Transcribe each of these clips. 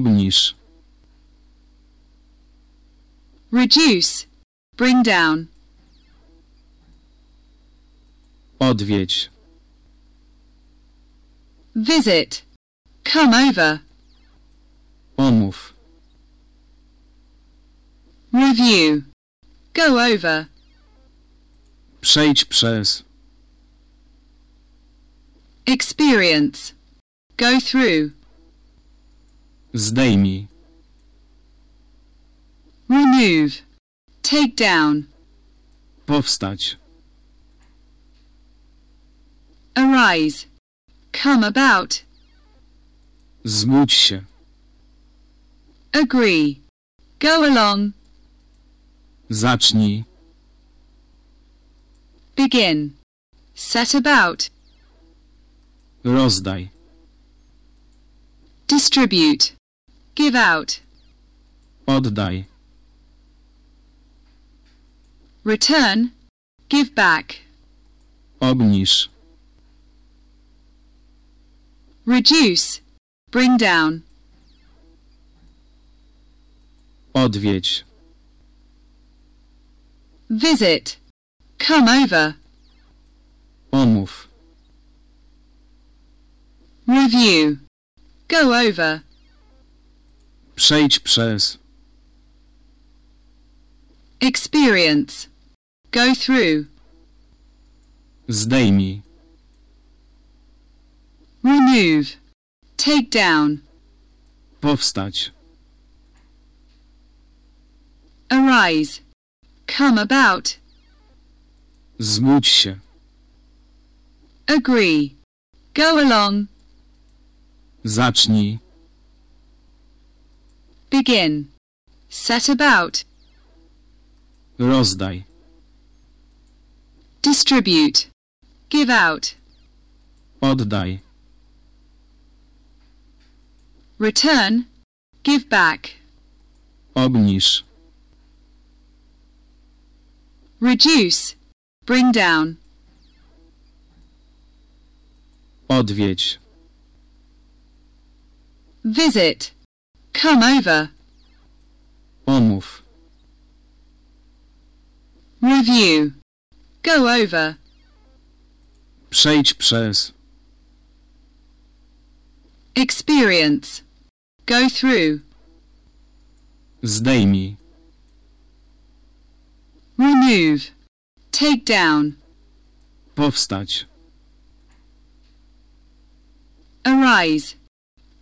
Obniż. reduce, bring down, Odwiedź. visit, come over, Omów. review, go over, Przejdź przez. experience, go through, Zdejmij. remove, take down, Powstać. arise, come about, Zgódź się. agree, go along, Zacznij. begin, set about, Rozdaj. distribute, give out, Oddaj. return, give back, Obniż. reduce, bring down, Odwiedź. visit, come over, Omów. review, go over, Przejdź przez. experience, go through, Zdejmij. remove, take down, Powstać. arise, come about, Zgódź się. agree, go along, Zacznij. Begin, set about, Rozdaj. distribute, give out, Oddaj. return, give back, Obniż. reduce, bring down, Odwiedź. visit, come over, Omów. review, go over, Przejdź przez. experience, go through, Zdejmij. remove, take down, Powstać. arise,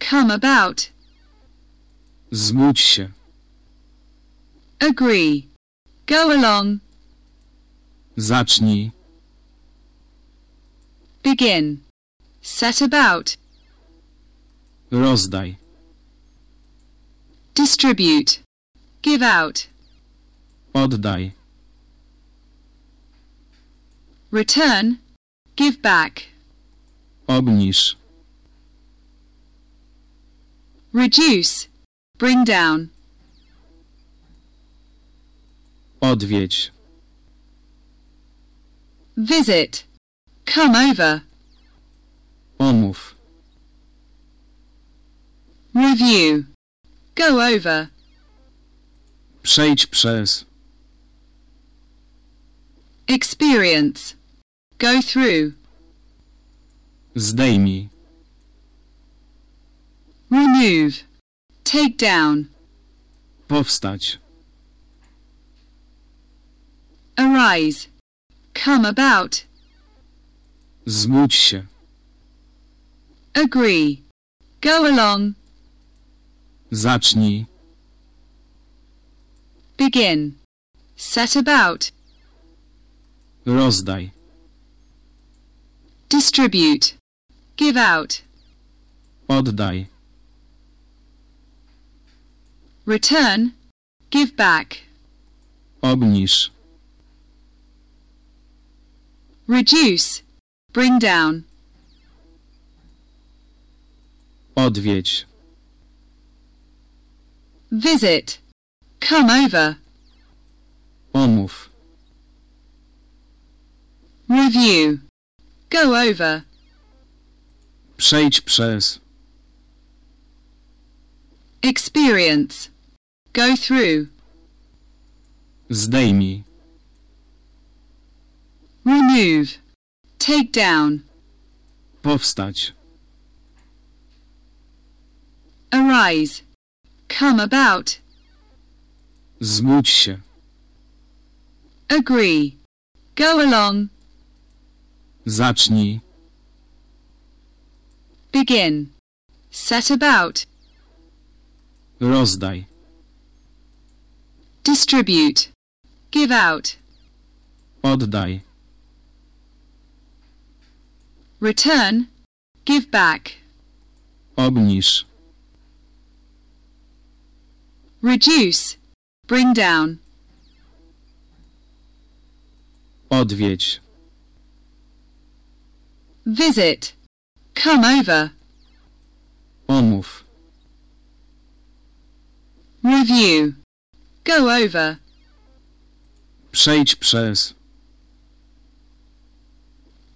come about, Zgódź się. agree, go along, Zacznij. begin, set about, Rozdaj. distribute, give out, Oddaj. return, give back, Obniż. reduce, bring down, Odwiedź. visit, come over, Omów. review, go over, Przejdź przez. experience, go through, Zdejmij. remove, take down, Powstać. arise, come about, Zgódź się. agree, go along, Zacznij. begin, set about, Rozdaj. distribute, give out, Oddaj. Return, give back, Obniż. reduce, bring down, Odwiedź. visit, come over, Omów. review, go over, Przejdź przez. experience, go through, Zdejmij. remove, take down, Powstać. arise, come about, Zgódź się. agree, go along, Zacznij. begin, set about, Rozdaj. Distribute, give out, Oddaj. return, give back, Obniż. reduce, bring down, Odwiedź. visit, come over, Omów. review, go over, Przejdź przez.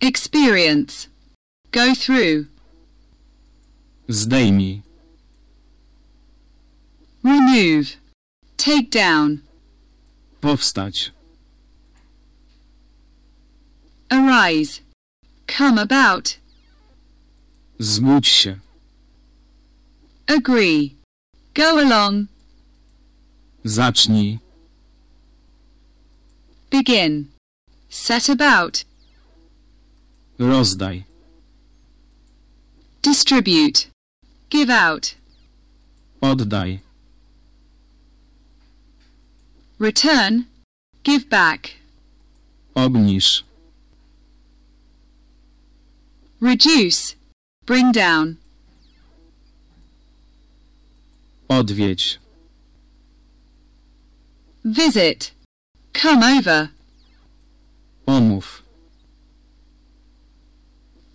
experience, go through, Zdejmij. remove, take down, Powstać. arise, come about, Zgódź się. agree, go along, Zacznij. begin, set about, Rozdaj. distribute, give out, Oddaj. return, give back, Obniż. reduce, bring down, Odwiedź. Visit, come over, Omów.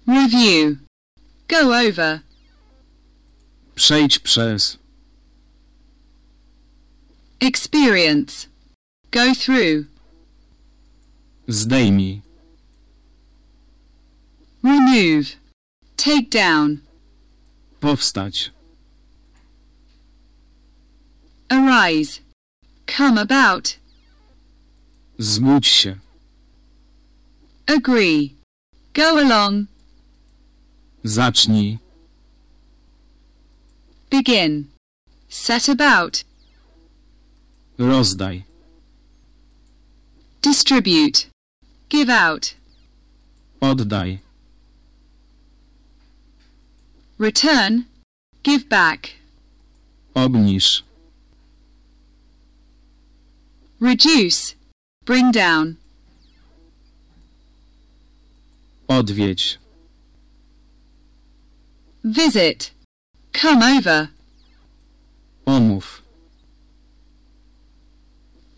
review, go over, Przejdź przez. experience, go through, Zdejmij. remove, take down, Powstać. arise, come about, Zgódź się. agree, go along, Zacznij. begin, set about, Rozdaj. distribute, give out, Oddaj. return, give back, Obniż. Reduce, bring down, Odwiedź. visit, come over, Omów.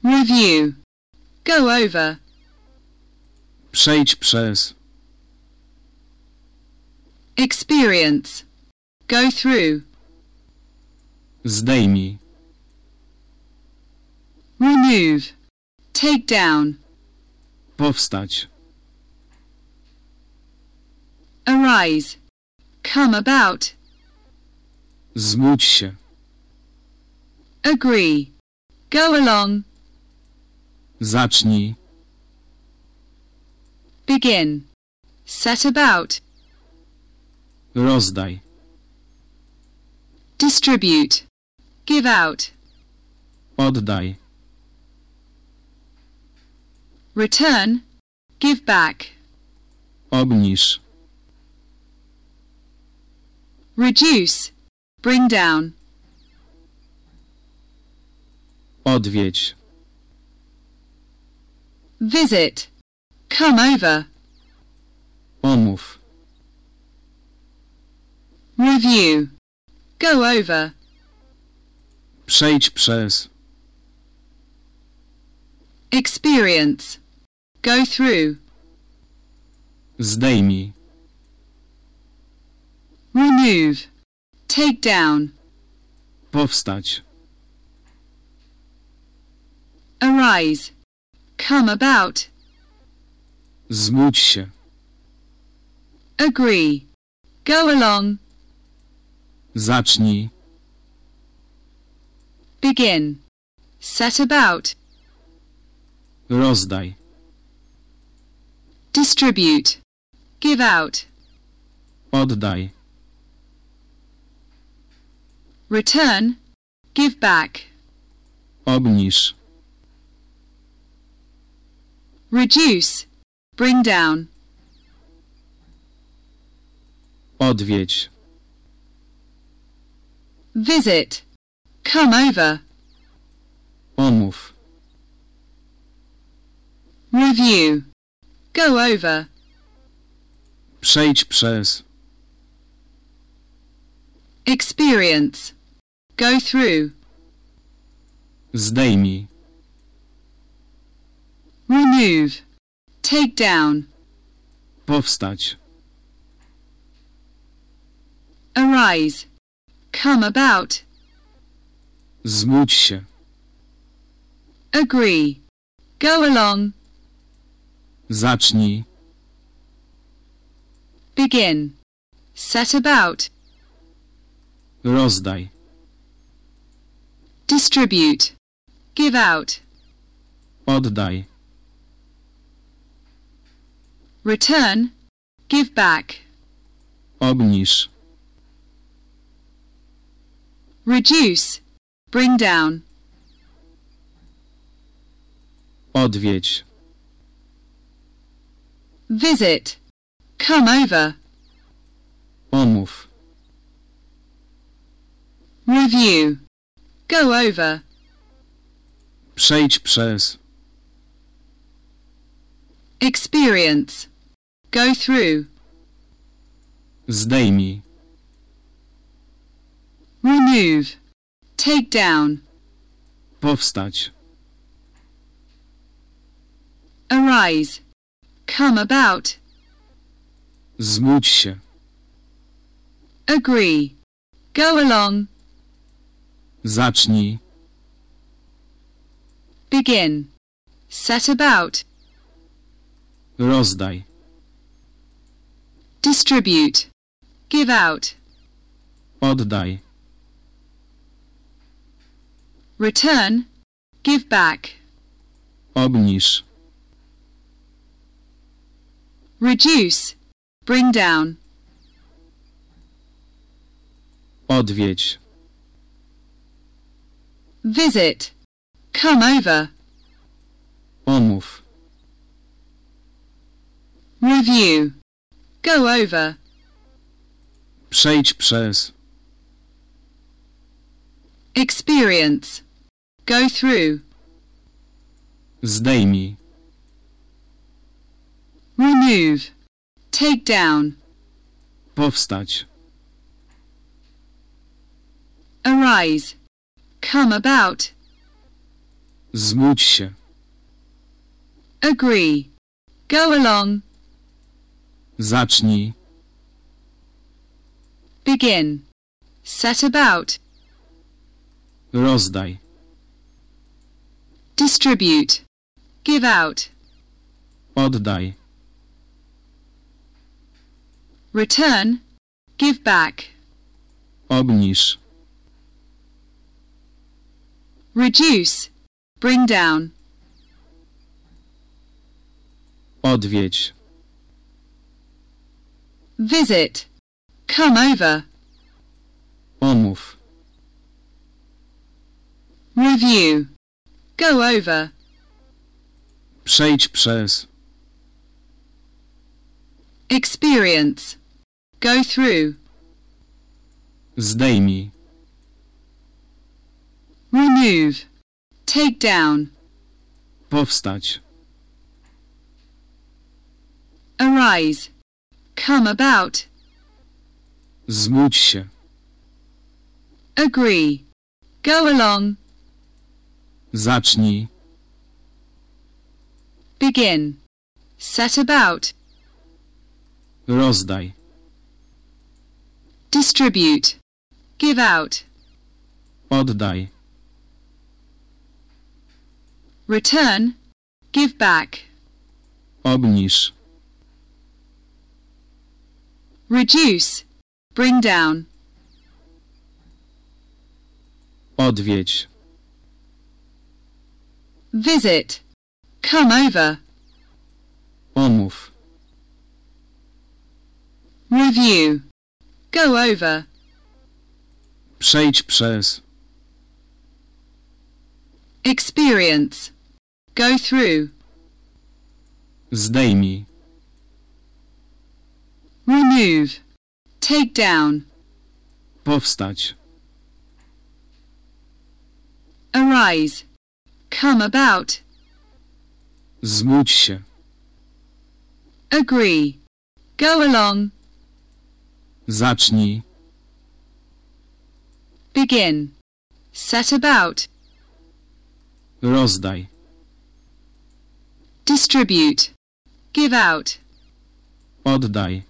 review, go over, Przejdź przez. experience, go through, Zdejmij. Remove, take down, Powstać. arise, come about, Zgódź się. agree, go along, Zacznij. begin, set about, Rozdaj. distribute, give out, Oddaj. Return, give back, Obniż. reduce, bring down, Odwiedź. visit, come over, Omów. review, go over, Przejdź przez. Experience, go through, Zdejmij. remove, take down, Powstać. arise, come about, Zgódź się. agree, go along, Zacznij. Begin. Set about. Rozdaj. Distribute. Give out. Oddaj. Return. Give back. Obniż. Reduce. Bring down. Odwiedź. Visit. Come over. Omów. Review. Go over. Przejdź przez. Experience. Go through. Zdejmij. Remove. Take down. Powstać. Arise. Come about. Zmódź się. Agree. Go along. Zacznij. Begin. Set about. Rozdaj. Distribute. Give out. Oddaj. Return. Give back. Obniż. Reduce. Bring down. Odwiedź. Visit. Come over. Omów. Review. Go over. Przejdź przez. Experience. Go through. Zdejmij. Remove. Take down. Powstać. Arise. Come about. Zmódź się. Agree. Go along. Zacznij. Begin. Set about. Rozdaj. Distribute. Give out. Oddaj. Return. Give back. Obniż. Reduce. Bring down. Odwiedź. Visit. Come over. Omów. Review. Go over. Przejdź przez. Experience. Go through. Zdejmij. Remove. Take down. Powstać. Arise. Come about. Zmódź się. Agree. Go along. Zacznij. Begin. Set about. Rozdaj. Distribute. Give out. Oddaj. Return. Give back. Obniż. Reduce. Bring down. Odwiedź. Visit. Come over. Omów. Review. Go over. Przejdź przez. Experience. Go through. Zdejmij. Remove. Take down. Powstać. Arise. Come about. Zmódź się. Agree. Go along. Zacznij. Begin. Set about. Rozdaj. Distribute. Give out. Oddaj. Return. Give back. Obniż. Reduce. Bring down. Odwiedź. Visit. Come over. Omów. Review. Go over. Przejdź przez. Experience. Go through. Zdejmij. Remove. Take down. Powstać. Arise. Come about. Zgódź się. Agree. Go along. Zacznij. Begin. Set about. Rozdaj. Distribute. Give out. Oddaj.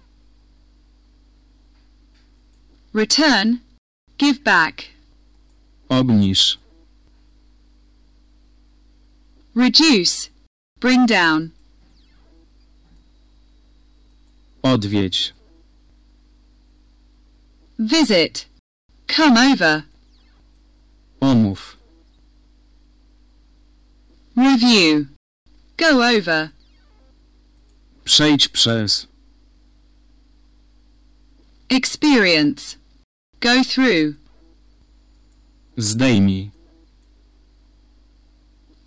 Return. Give back. Obniż. Reduce. Bring down. Odwiedź. Visit. Come over. Omów. Review. Go over. Przejdź przez. Experience. Go through. Zdejmij.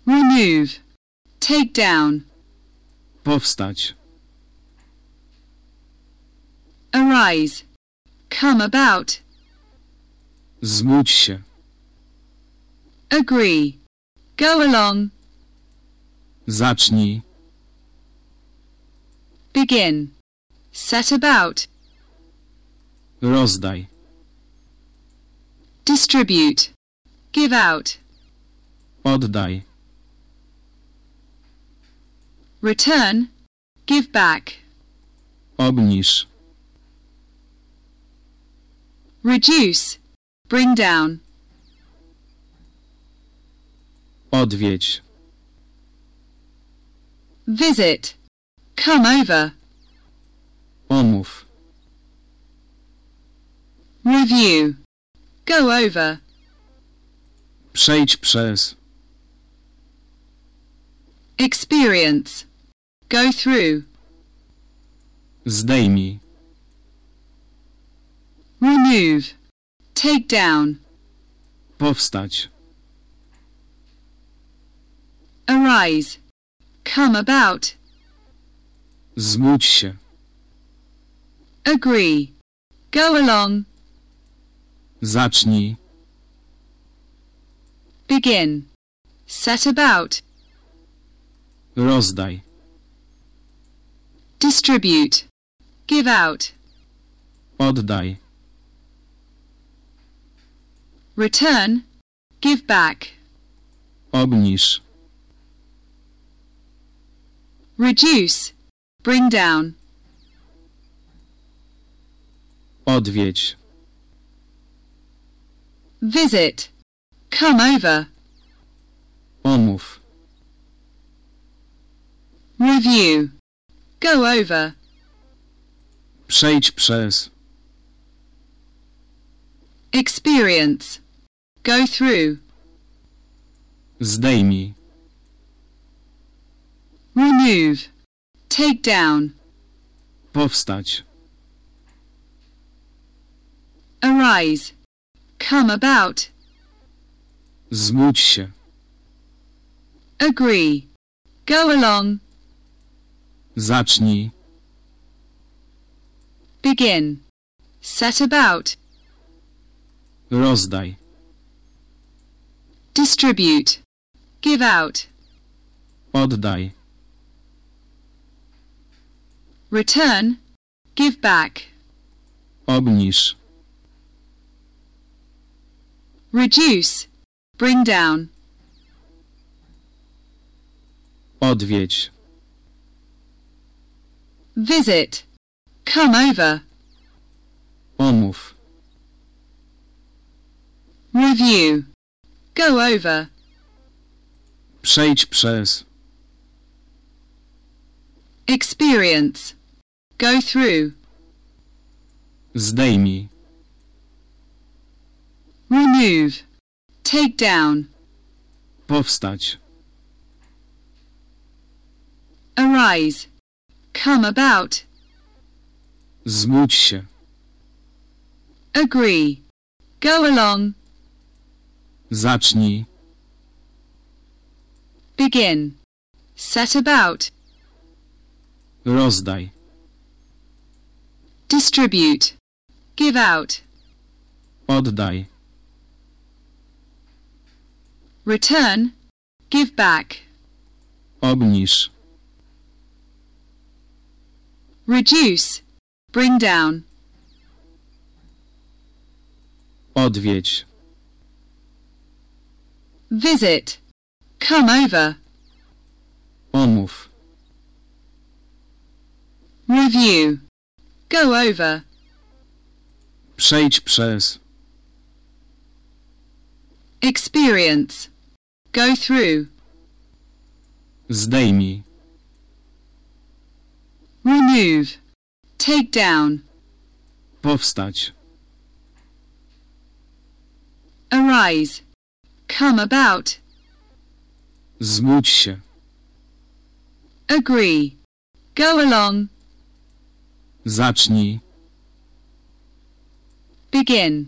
Remove. Take down. Powstać. Arise. Come about. Zgódź się. Agree. Go along. Zacznij. Begin. Set about. Rozdaj. Distribute. Give out. Oddaj. Return. Give back. Obniż. Reduce. Bring down. Odwiedź. Visit. Come over. Omów. Review. Go over. Przejdź przez. Experience. Go through. Zdejmij. Remove. Take down. Powstać. Arise. Come about. Zgódź się. Agree. Go along. Zacznij. Begin. Set about. Rozdaj. Distribute. Give out. Oddaj. Return. Give back. Obniż. Reduce. Bring down. Odwiedź. Visit. Come over. Omów. Review. Go over. Przejdź przez. Experience. Go through. Zdejmij. Remove. Take down. Powstać. Arise. Come about. Zgódź się. Agree. Go along. Zacznij. Begin. Set about. Rozdaj. Distribute. Give out. Oddaj. Return. Give back. Obniż. Reduce. Bring down. Odwiedź. Visit. Come over. Omów. Review. Go over. Przejdź przez. Experience. Go through. Zdejmij. Remove. Take down. Powstać. Arise. Come about. Zbudź się. Agree. Go along. Zacznij. Begin. Set about. Rozdaj. Distribute. Give out. Oddaj. Return. Give back. Obniż. Reduce. Bring down. Odwiedź. Visit. Come over. Omów. Review. Go over. Przejdź przez. Experience. Go through. Zdejmij. Remove. Take down. Powstać. Arise. Come about. Zbudź się. Agree. Go along. Zacznij. Begin.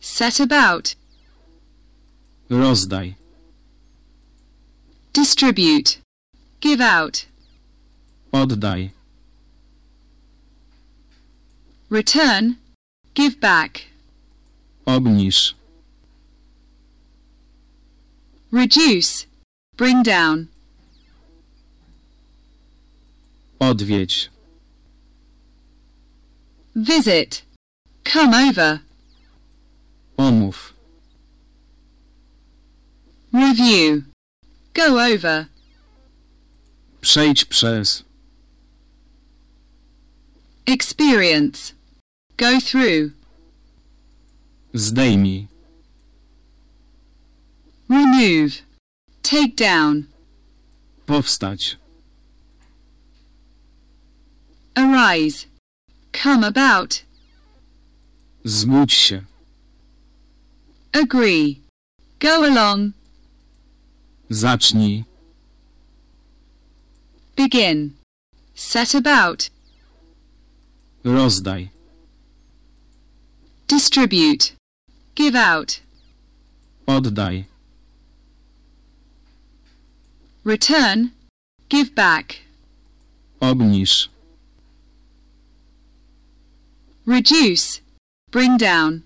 Set about. Rozdaj. Distribute. Give out. Oddaj. Return. Give back. Obniż. Reduce. Bring down. Odwiedź. Visit. Come over. Omów. Review. Go over. Przejdź przez. Experience. Go through. Zdejmij. Remove. Take down. Powstać. Arise. Come about. Zbudź się. Agree. Go along. Zacznij. Begin. Set about. Rozdaj. Distribute. Give out. Oddaj. Return. Give back. Obniż. Reduce. Bring down.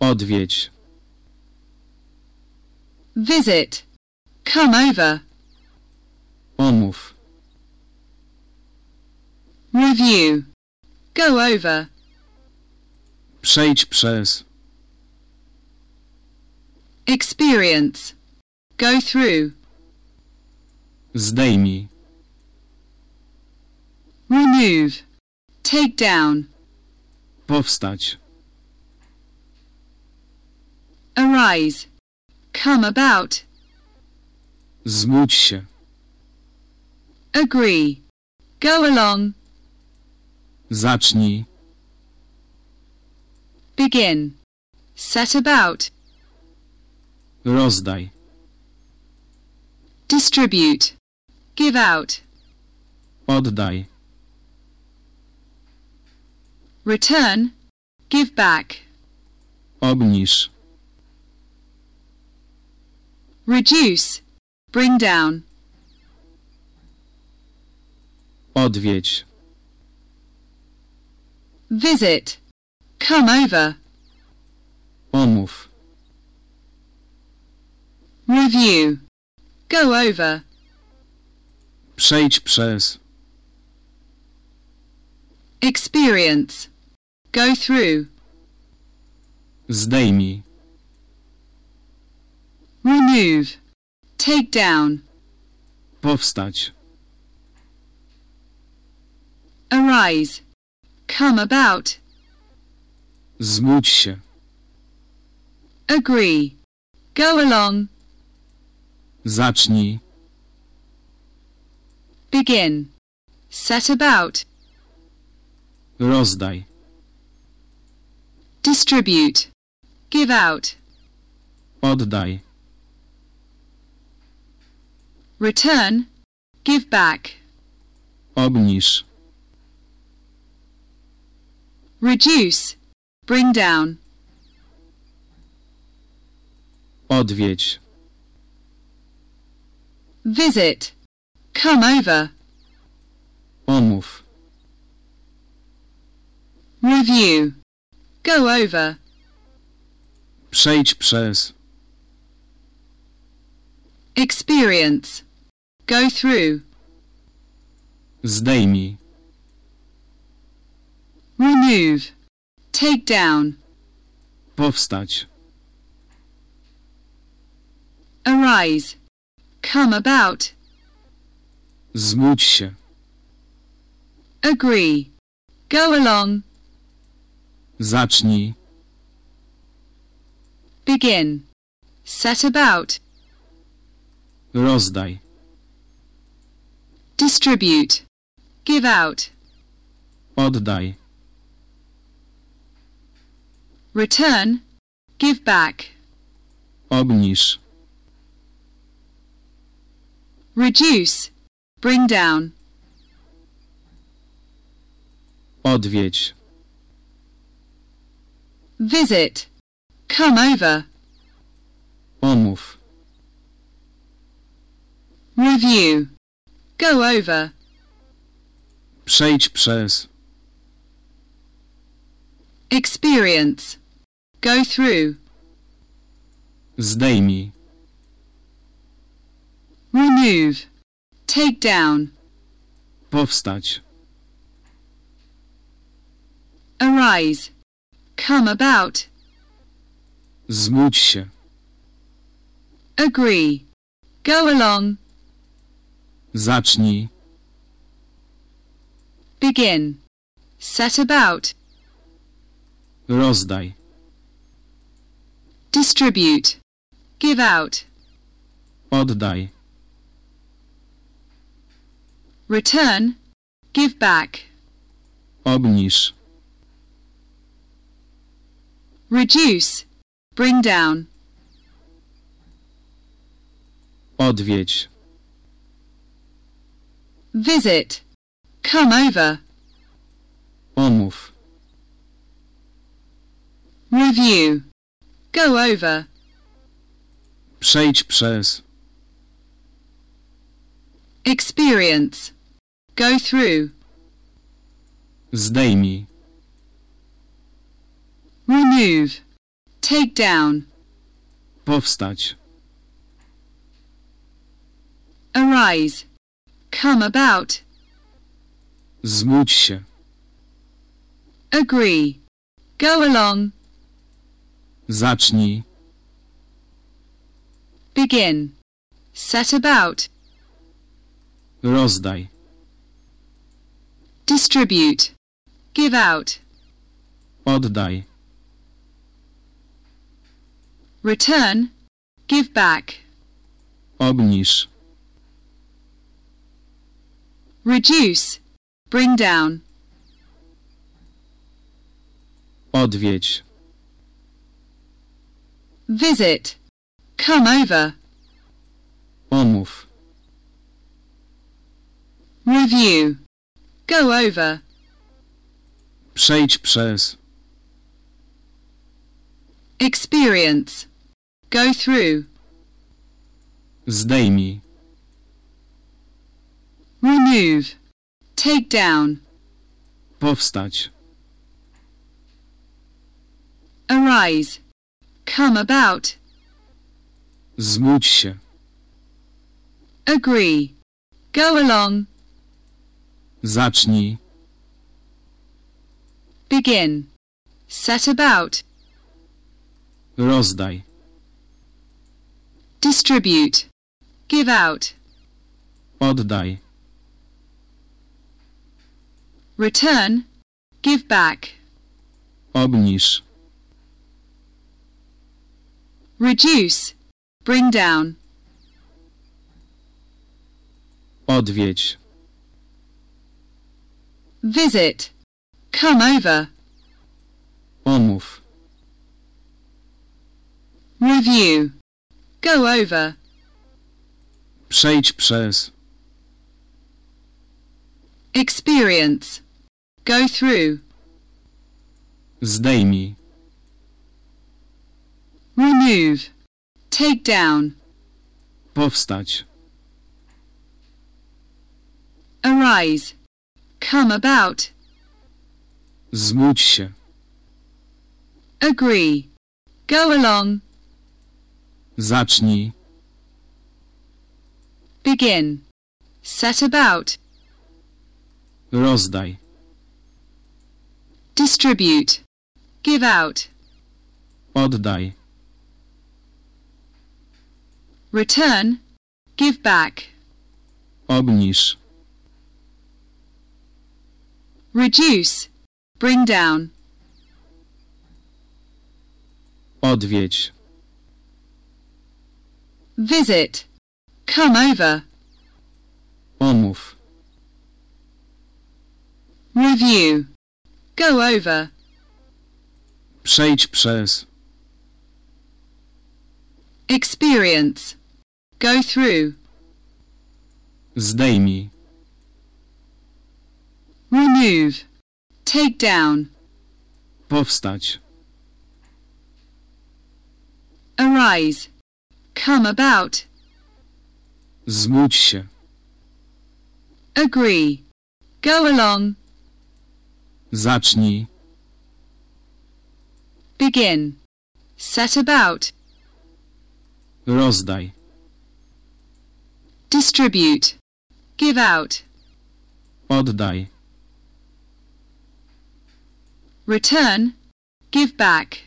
Odwiedź. Visit. Come over. Omów. Review. Go over. Przejdź przez. Experience. Go through. Zdejmij. Remove. Take down. Powstać. Arise. Come about. Zbudź się. Agree. Go along. Zacznij. Begin. Set about. Rozdaj. Distribute. Give out. Oddaj. Return. Give back. Obniż. Reduce. Bring down. Odwiedź. Visit. Come over. Omów. Review. Go over. Przejdź przez. Experience. Go through. Zdejmij. Remove. Take down. Powstać. Arise. Come about. Zbudź się. Agree. Go along. Zacznij. Begin. Set about. Rozdaj. Distribute. Give out. Oddaj. return, give back, Obniż. reduce, bring down, Odwiedź. Visit, come over, Omów. review, go over, Przejdź przez. experience, go through, Zdejmij. remove, take down, Powstać. arise, come about, Zgódź się. agree, go along, Zacznij. begin, set about, Rozdaj. distribute, give out, Oddaj. return, give back, Obniż. Reduce, bring down, Odwiedź. visit, come over, Omów. review, go over, Przejdź przez. experience, go through, Zdejmij. Remove, take down, Powstać. arise, come about, Zgódź się. agree, go along, Zacznij. begin, set about, Rozdaj. distribute, give out, Oddaj. Return, give back, Obniż. reduce, bring down, Odwiedź. visit, come over, Omów. review, go over, Przejdź przez. experience, go through, Zdejmij. remove, take down, Powstać. arise, come about, Zgódź się. agree, go along, Zacznij. begin, set about, Rozdaj. Distribute, give out, Oddaj. return, give back, Obniż. reduce, bring down, Odwiedź. visit, come over, Omów. review, go over, Przejdź przez. experience, go through, Zdejmij. remove, take down, Powstać. arise, come about, Zgódź się. agree, go along, Zacznij. begin, set about, Rozdaj. distribute, give out, Oddaj. return, give back, Obniż. reduce, bring down, Odwiedź. Visit, come over, Omów. review, go over, Przejdź przez. experience, go through, Zdejmij. remove, take down, Powstać. arise, come about, Zmódź się. agree, go along, Zacznij. begin, set about, Rozdaj. distribute, give out, Oddaj. return, give back, Obniż. Reduce, bring down, Odwiedź. visit, come over, Omów. review, go over, Przejdź przez. experience, go through, Zdejmij. Remove, take down, Powstać. arise, come about, Zmódź się. agree, go along, Zacznij. begin, set about, Rozdaj. distribute, give out, Oddaj. Return, give back,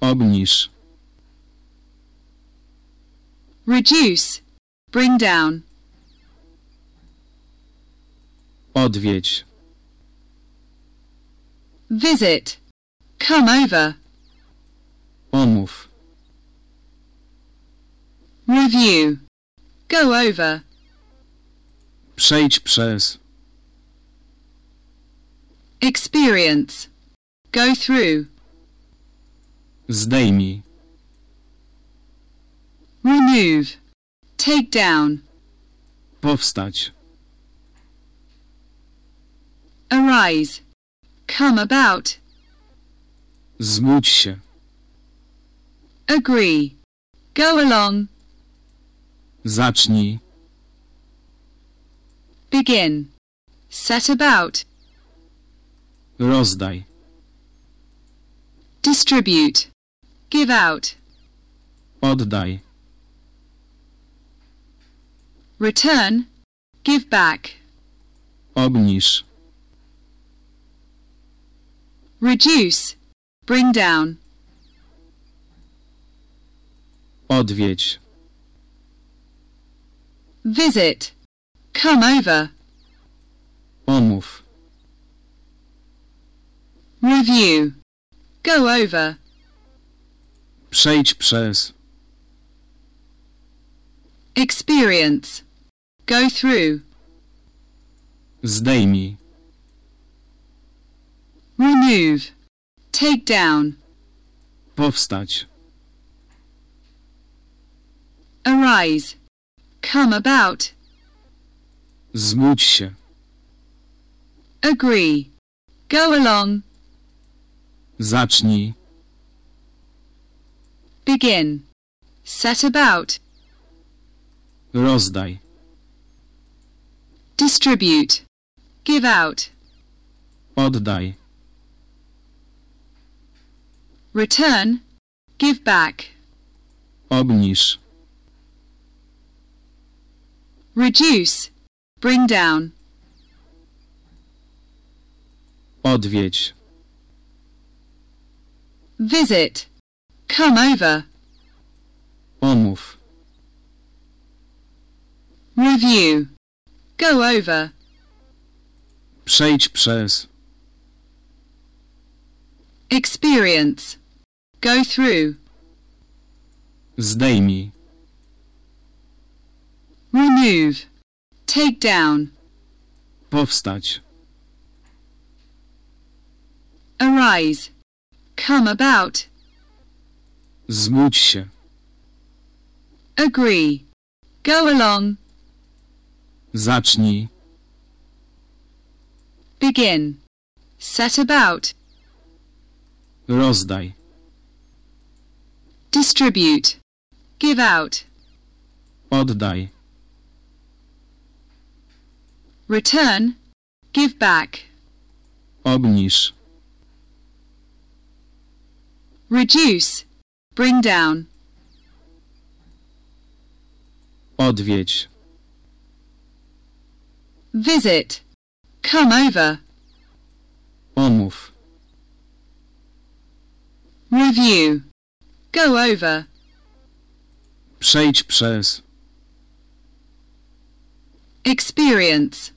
Obniż. reduce, bring down, Odwiedź. visit, come over, Omów. review, go over, Przejdź przez. experience, go through, Zdejmij. remove, take down, Powstać. arise, come about, Zmódź się. agree, go along, Zacznij. begin, set about, Rozdaj. Distribute, give out, Oddaj. return, give back, Obniż. reduce, bring down, Odwiedź. visit, come over, Omów. review, go over, Przejdź przez. experience, go through, Zdejmij. remove, take down, Powstać. arise, come about, Zmódź się. agree, go along, Zacznij. begin, set about, Rozdaj. distribute, give out, Oddaj. return, give back, Obniż. reduce, bring down, Odwiedź. Visit, come over, Omów. review, go over, Przejdź przez. experience, go through, Zdejmij. remove, take down, Powstać. arise, come about, Zmódź się. agree, Go along. Zacznij. Begin. Set about. Rozdaj. Distribute. Give out. Oddaj. Return. Give back. Obniż. Reduce. Bring down. Odwiedź. Visit. Come over. Omów. Review. Go over. Przejdź przez. Experience.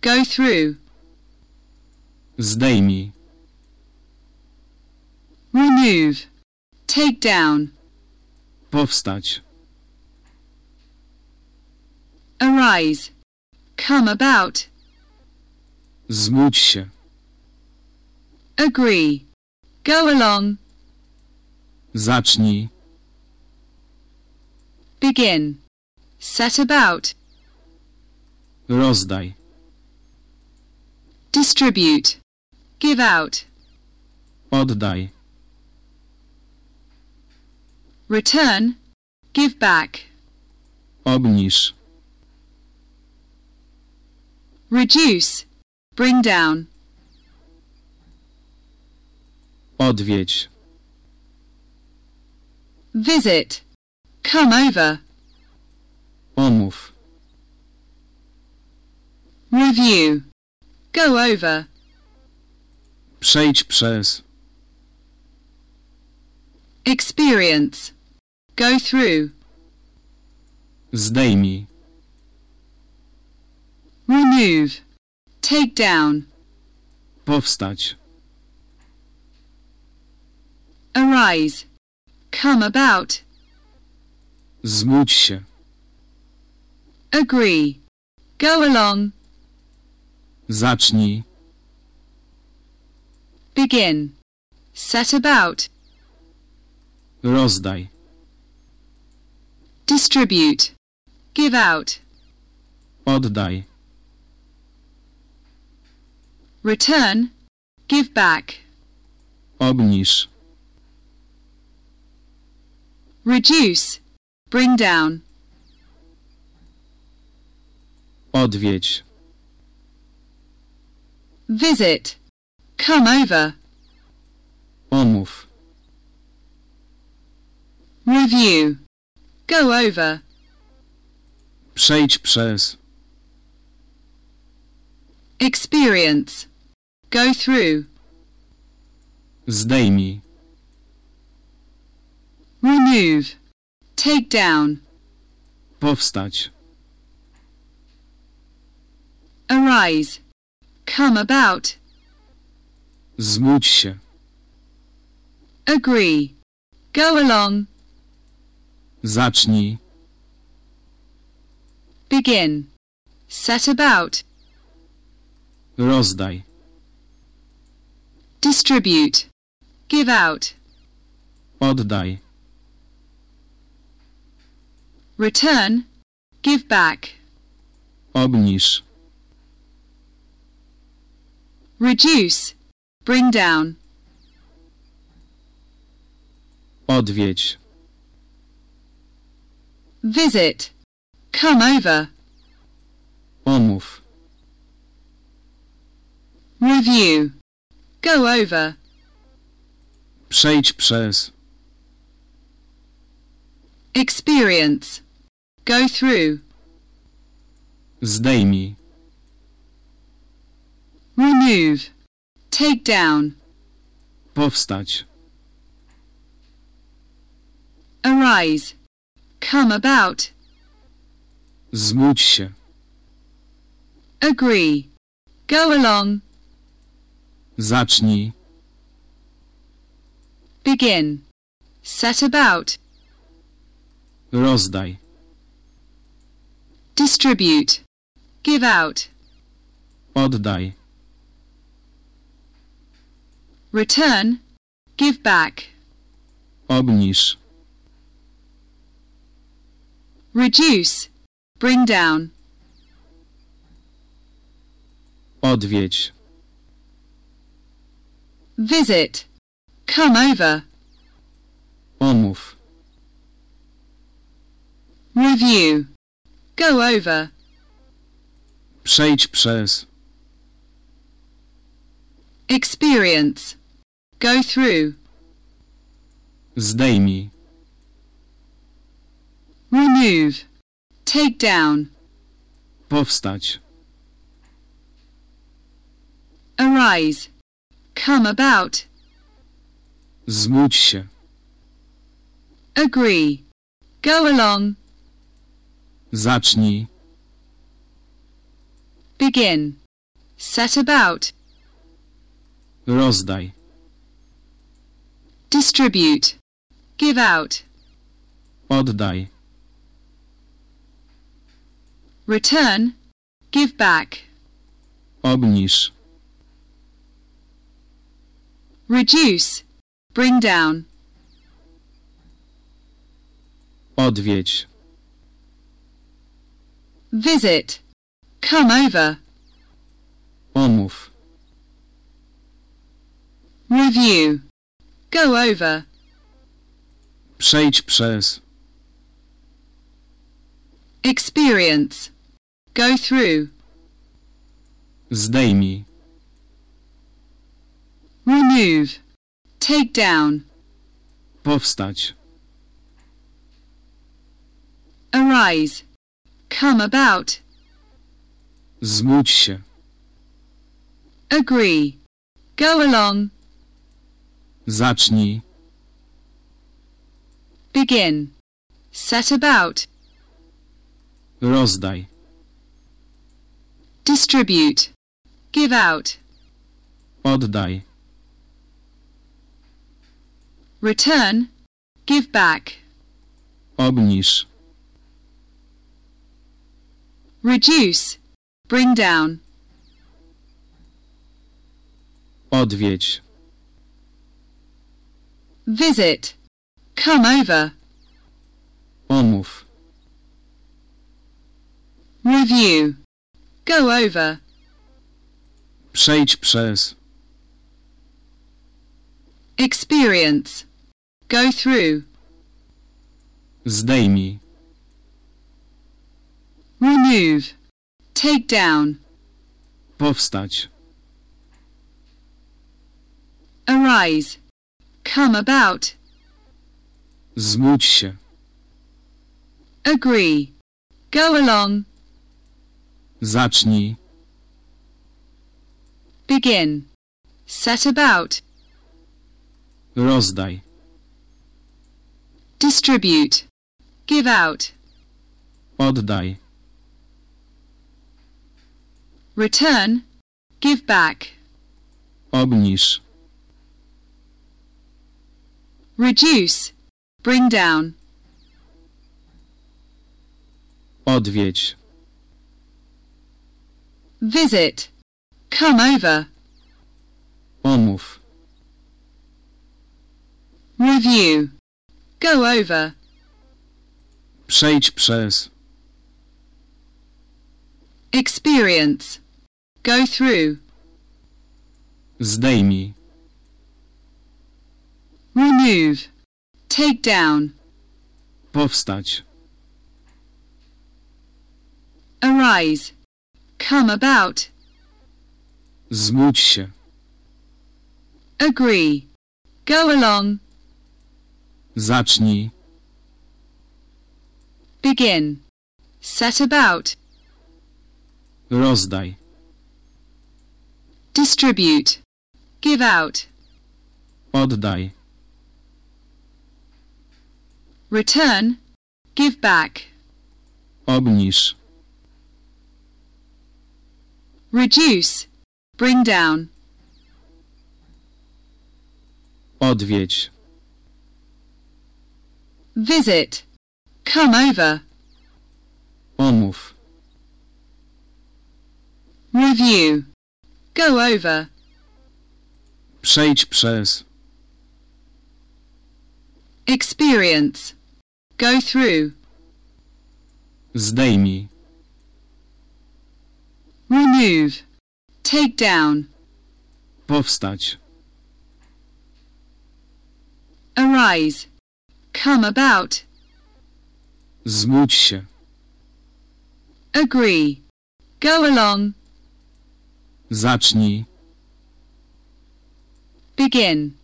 Go through. Zdejmij. Remove. Take down. Powstać. Arise. Come about. Zbudź się. Agree. Go along. Zacznij. Begin. Set about. Rozdaj. Distribute. Give out. Oddaj. Return. Give back. Obniż. Reduce. Bring down. Odwiedź. Visit. Come over. Omów. Review. Go over. Przejdź przez. Experience. Go through. Zdejmij. Remove. Take down. Powstać. Arise. Come about. Zbudź się. Agree. Go along. Zacznij. Begin. Set about. Rozdaj. Distribute. Give out. Oddaj. Return. Give back. Obniż. Reduce. Bring down. Odwiedź. Visit. Come over. Omów. Review. Go over. Przejdź przez. Experience. Go through. Zdejmij. Remove. Take down. Powstać. Arise. Come about. Zbudź się. Agree. Go along. Zacznij. Begin. Set about. Rozdaj. Distribute. Give out. Oddaj. Return. Give back. Obniż. Reduce. Bring down. Odwiedź. Visit. Come over. Omów. Review. Go over. Przejdź przez. Experience. Go through. Zdejmij. Remove. Take down. Powstać. Arise. Come about. Zbudź się. Agree. Go along. Zacznij. Begin. Set about. Rozdaj. Distribute. Give out. Oddaj. Return. Give back. Obniż. Reduce. bring down. Odwiedź. Visit, come over. Omów. Review, go over. Przejdź przez. Experience, go through. Zdejmij. Remove, take down. Powstać. Arise, come about. Zgódź się. Agree, go along. Zacznij. Begin, set about. Rozdaj. Distribute, give out. Oddaj. Return, give back. Obniż. Reduce, bring down. Odwiedź. Visit, come over. Omów. Review, go over. Przejdź przez. Experience, go through. Zdejmij. Remove, take down. Powstać. Arise, come about. Zgódź się. Agree, go along. Zacznij. Begin, set about. Rozdaj. Distribute, give out. Oddaj. Return, give back. Obniż. Reduce, bring down. Odwiedź. Visit, come over. Omów. Review, go over. Przejdź przez. Experience, go through. Zdejmij. Remove, take down. Powstać. Arise, come about. Zgódź się. Agree, go along. Zacznij. Begin, set about. Rozdaj. Distribute, give out. Oddaj. Return, give back. Obniż. Reduce, bring down. Odwiedź. Visit, come over. Omów. Review, go over. Przejdź przez. Experience, go through. Zdejmij. Remove, take down. Powstać. Arise, come about. Zgódź się. Agree, go along. Zacznij. Begin, set about. Rozdaj. Distribute, give out. Oddaj. Return, give back. Obniż. Reduce, bring down. Odwiedź. Visit, come over. Omów. Review, go over. Przejdź przez. Experience, go through. Zdejmij. Remove, take down, Powstać. arise, come about, Zbudź się. agree, go along, Zacznij. begin,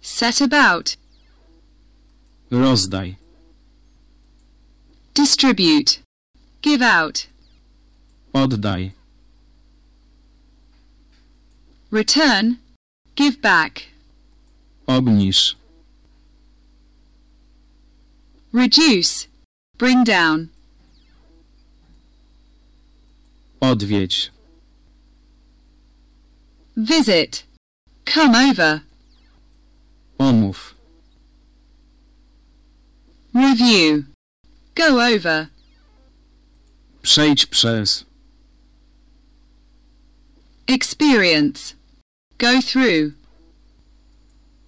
set about, Rozdaj. distribute, give out, Oddaj. Return, give back, Obniż. reduce, bring down, Odwiedź. visit, come over, Omów. review, go over, Przejdź przez. experience, go through,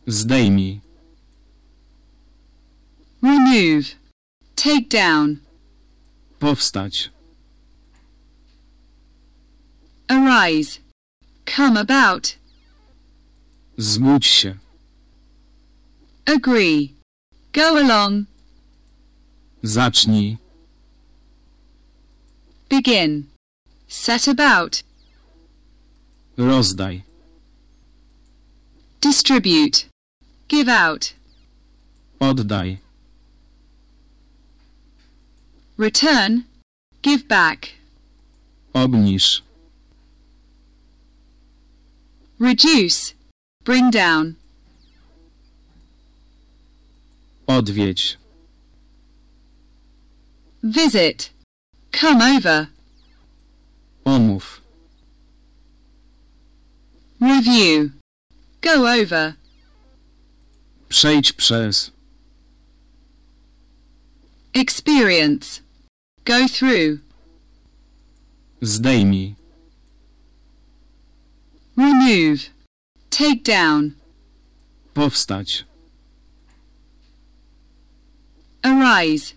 Zdejmij. remove, take down, Powstać. arise, come about, Zbudź się. agree, go along, Zacznij. begin, set about, Rozdaj. Distribute, give out, Oddaj. return, give back, Obniż. reduce, bring down, Odwiedź. visit, come over, Omów. review, go over, Przejdź przez. experience, go through, Zdejmij. remove, take down, Powstać. arise,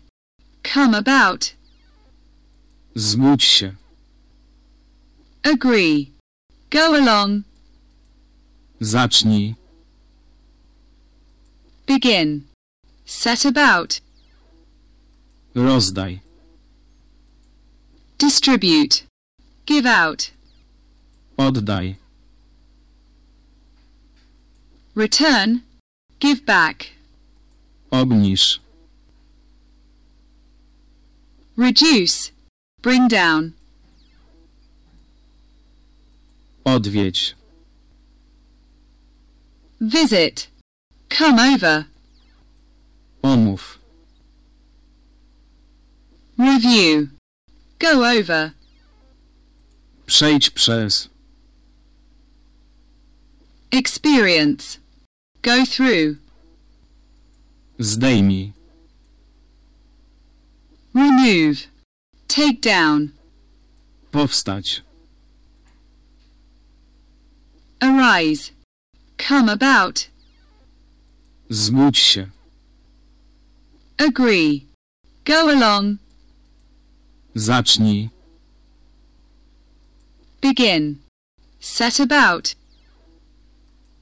come about, Zbudź się. agree, go along, Zacznij. begin, set about, Rozdaj. distribute, give out, Oddaj. return, give back, Obniż. reduce, bring down, Odwiedź. Visit, come over, Omów. review, go over, Przejdź przez. experience, go through, Zdejmij. remove, take down, Powstać. arise, come about, Zbudź się. agree, go along, Zacznij. begin, set about, begin, set about,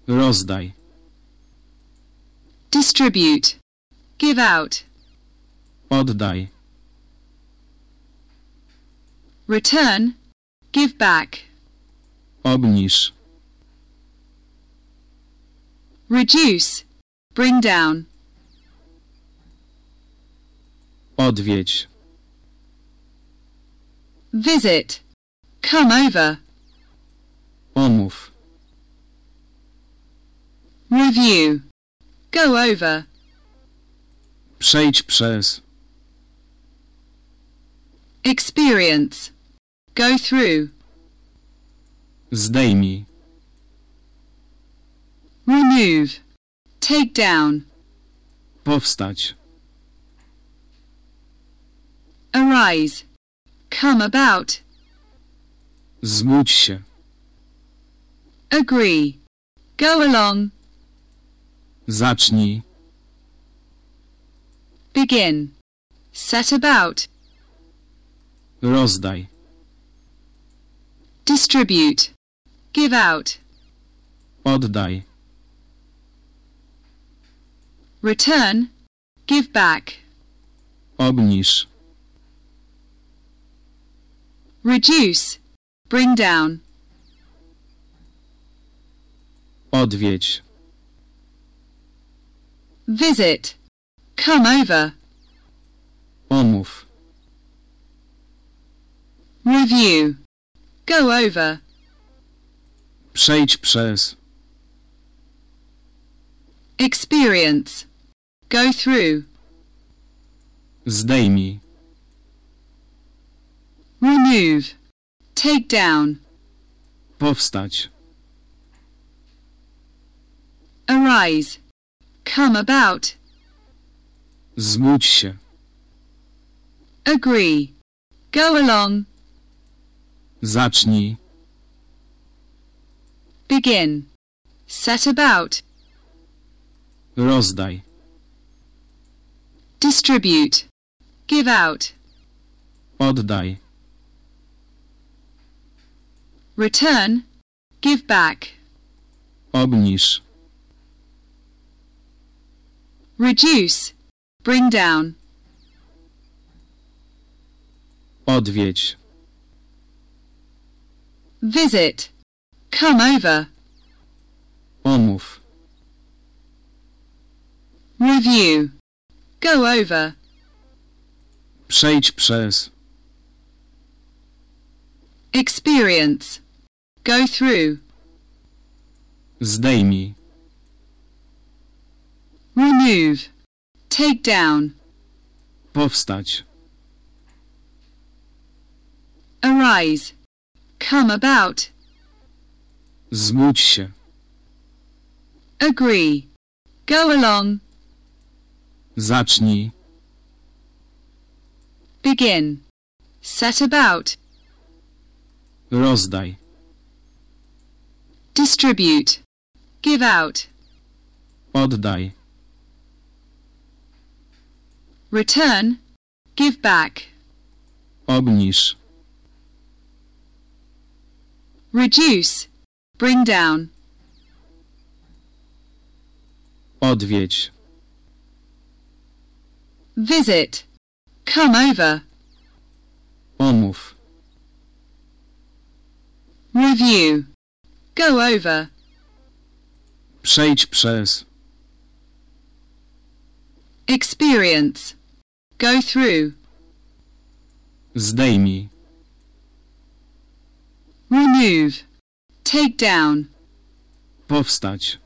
Rozdaj. distribute, give out, Oddaj. return, give back, Obniż. Reduce, bring down, Odwiedź. visit, come over, Omów. review, go over, Przejdź przez. experience, go through, Zdejmij. Remove, take down, Powstać. arise, come about, Zbudź się. agree, go along, Zacznij. begin, set about, Rozdaj. distribute, give out, Oddaj. Return, give back, Obniż. reduce, bring down, Odwiedź. visit, come over, Omów. review, go over, Przejdź przez. experience, go through, Zdejmij. remove, take down, Powstać. arise, come about, Zgódź się. agree, go along, Zacznij. begin, set about, Rozdaj. Distribute, give out, Oddaj. return, give back, Obniż. reduce, bring down, Odwiedź. visit, come over, Omów. review, go over, Przejdź przez. experience, go through, Zdejmij. remove, take down, Powstać. arise, come about, Zgódź się. agree, go along, Zacznij. begin, set about, Rozdaj. distribute, give out, Oddaj. return, give back, Obniż. reduce, bring down, Odwiedź. Visit, come over, Omów. review, go over, Przejdź przez. experience, go through, Zdejmij. remove, take down, Powstać.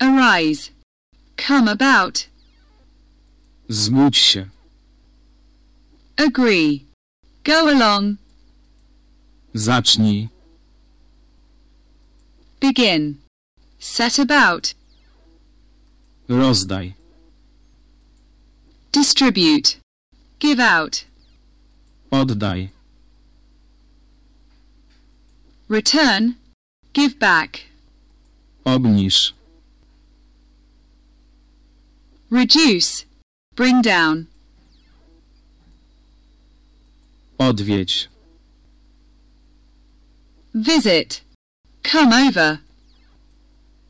arise, come about, Zgódź się. agree, go along, Zacznij. begin, set about, Rozdaj. distribute, give out, Oddaj. return, give back, Obniż. Reduce, bring down, Odwiedź. visit, come over,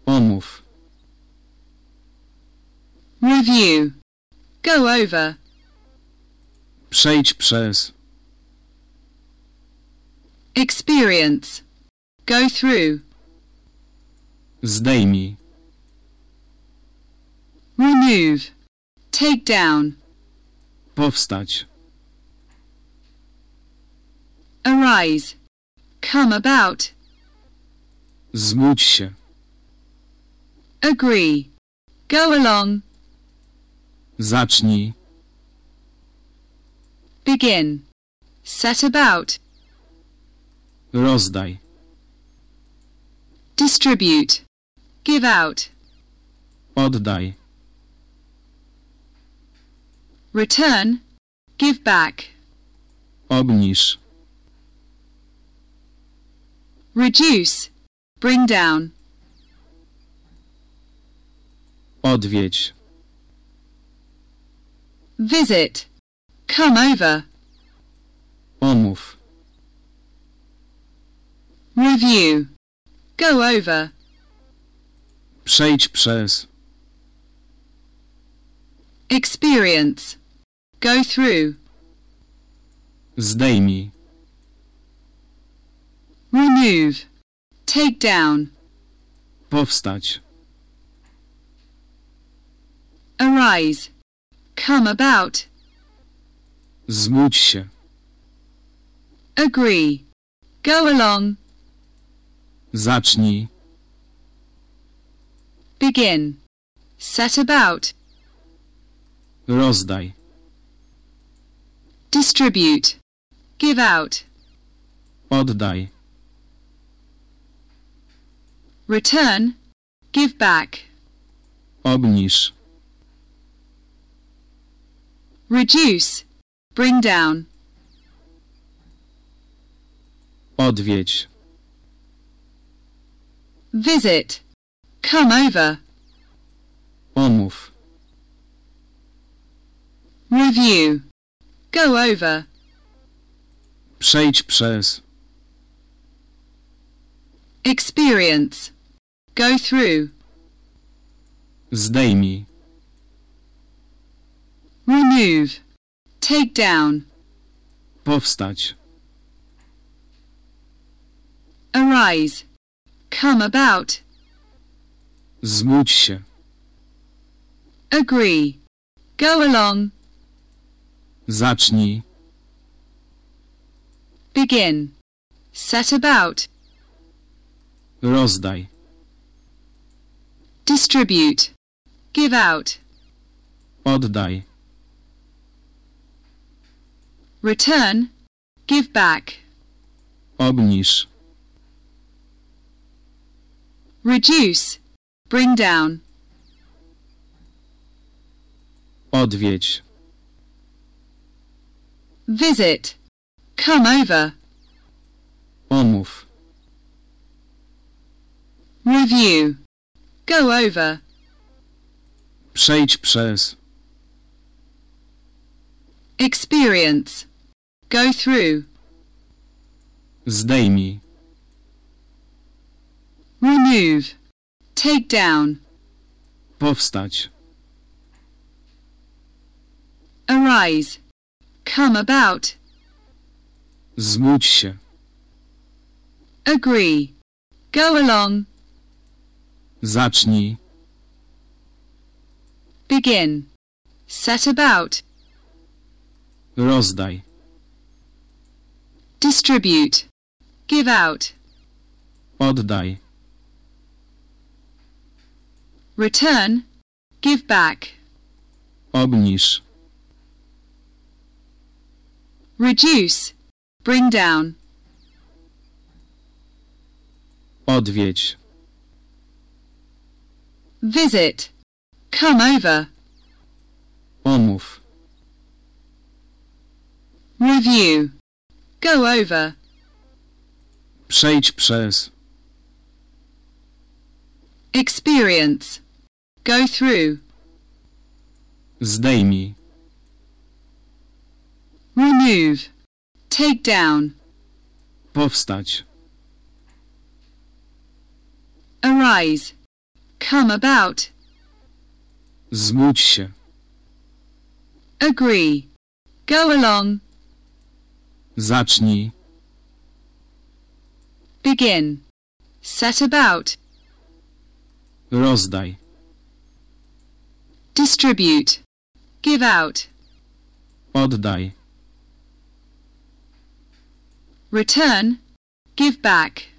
Omów. review, go over, Przejdź przez. experience, go through, Zdejmij. Remove, take down, Powstać. arise, come about, Zgódź się. agree, go along, Zacznij. begin, set about, Rozdaj. distribute, give out, Oddaj. Return, give back, Obniż. reduce, bring down, Odwiedź. visit, Come over. Omów. Review. Go over. Przejdź przez. Experience. Go through. Zdejmij. Remove. Take down. Powstać. Arise. Come about. Zgódź się. Agree. Go along. Zacznij. Begin. Set about. Rozdaj. Distribute. Give out. Oddaj. Return. Give back. Obniż. Reduce. Bring down. Odwiedź. Visit. Come over. Omów. Review. Go over. Przejdź przez. Experience. Go through. Zdejmij. Remove. Take down. Powstać. Arise. Come about. Zgódź się. Agree. Go along. Zacznij. Begin. Set about. Rozdaj. Distribute. Give out. Oddaj. Return. Give back. Obniż. Reduce. Bring down. Odwiedź. Visit. Come over. Omów. Review. Go over. Przejdź przez. Experience. Go through. Zdejmij. Remove. Take down. Powstać. Arise. Come about. Zgódź się. Agree. Go along. Zacznij. Begin. Set about. Rozdaj. Distribute. Give out. Oddaj. Return. Give back. Obniż. Reduce. Bring down. Odwiedź. Visit. Come over. Omów. Review. Go over. Przejdź przez. Experience. Go through. Zdejmij. Remove. Take down. Powstać. Arise. Come about. Zgódź się. Agree. Go along. Zacznij. Begin. Set about. Rozdaj. Distribute. Give out. Oddaj. Return. Give back.